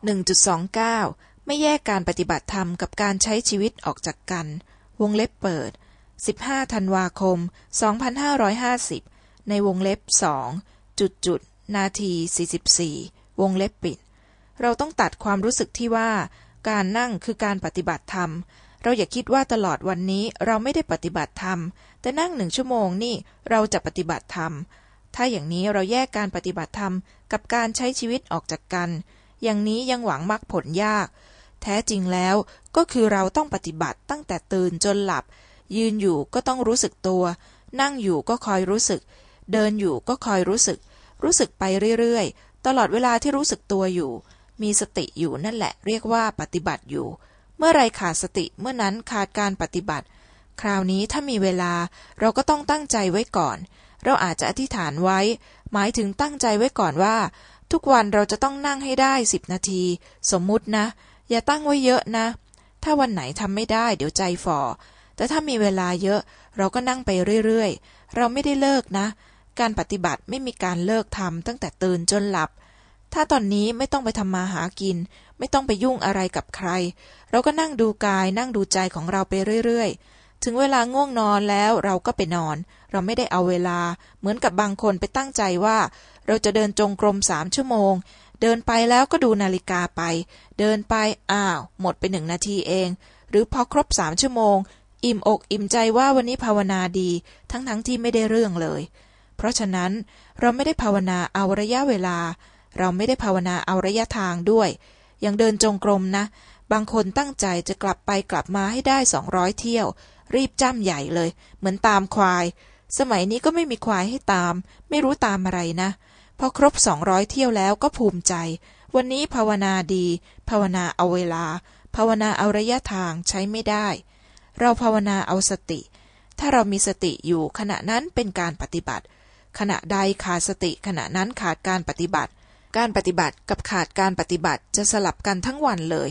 1.29 ไม่แยกการปฏิบัติธรรมกับการใช้ชีวิตออกจากกัน วงเล็บเปิด 15 ธันวาคม 2550 ในวงเล็บสองจุดจุดนาที 44 วงเล็บปิด เราต้องตัดความรู้สึกที่ว่า การนั่งคือการปฏิบัติธรรม เราอย่าคิดว่าตลอดวันนี้เราไม่ได้ปฏิบัติธรรม แต่นั่งหนึ่งชั่วโมงนี่เราจะปฏิบัติธรรม ถ้าอย่างนี้เราแยกการปฏิบัติธรรมกับการใช้ชีวิตออกจากกัน อย่างนี้ยังหวังมรรคผลยาก แท้จริงแล้วก็คือเราต้องปฏิบัติตั้งแต่ตื่นจนหลับ ยืนอยู่ก็ต้องรู้สึกตัว นั่งอยู่ก็คอยรู้สึก เดินอยู่ก็คอยรู้สึก รู้สึกไปเรื่อยๆ ตลอดเวลาที่รู้สึกตัวอยู่ มีสติอยู่นั่นแหละ เรียกว่าปฏิบัติอยู่ เมื่อไรขาดสติเมื่อนั้นขาดการปฏิบัติ คราวนี้ถ้ามีเวลาเราก็ต้องตั้งใจไว้ก่อน เราอาจจะอธิษฐานไว้ หมายถึงตั้งใจไว้ก่อนว่า ทุกวันเราจะต้องนั่งให้ได้สิบนาที สมมุตินะ อย่าตั้งไว้เยอะนะ ถ้าวันไหนทำไม่ได้ เดี๋ยวใจฝ่อ แต่ถ้ามีเวลาเยอะ เราก็นั่งไปเรื่อยๆ เราไม่ได้เลิกนะ การปฏิบัติไม่มีการเลิกทำตั้งแต่ตื่นจนหลับ ถ้าตอนนี้ไม่ต้องไปทำมาหากิน ไม่ต้องไปยุ่งอะไรกับใคร เราก็นั่งดูกายนั่งดูใจของเราไปเรื่อยๆ ถึงเวลาง่วงนอนแล้วเราก็ไปนอน เราไม่ได้เอาเวลา เหมือนกับบางคนไปตั้งใจว่า เราจะเดินจงกรมสามชั่วโมง เดินไปแล้วก็ดูนาฬิกาไป เดินไปอ้าว หมดไปหนึ่งนาทีเอง หรือพอครบสามชั่วโมง อิ่มอกอิ่มใจว่าวันนี้ภาวนาดี ทั้งๆทที่ไม่ได้เรื่องเลย เพราะฉะนั้นเราไม่ได้ภาวนาเอาระยะเวลา เราไม่ได้ภาวนาเอาระยะทางด้วย อย่างเดินจงกรมนะ บางคนตั้งใจจะกลับไปกลับมาให้ได้สองร้อยเที่ยว รีบจ้ำใหญ่เลย เหมือนตามควาย สมัยนี้ก็ไม่มีควายให้ตาม ไม่รู้ตามอะไรนะพอครบสองร้อยเที่ยวแล้วก็ภูมิใจ วันนี้ภาวนาดี ภาวนาเอาเวลา ภาวนาเอาระยะทางใช้ไม่ได้ เราภาวนาเอาสติ ถ้าเรามีสติอยู่ขณะนั้นเป็นการปฏิบัติ ขณะใดขาดสติขณะนั้นขาดการปฏิบัติ การปฏิบัติกับขาดการปฏิบัติจะสลับกันทั้งวันเลย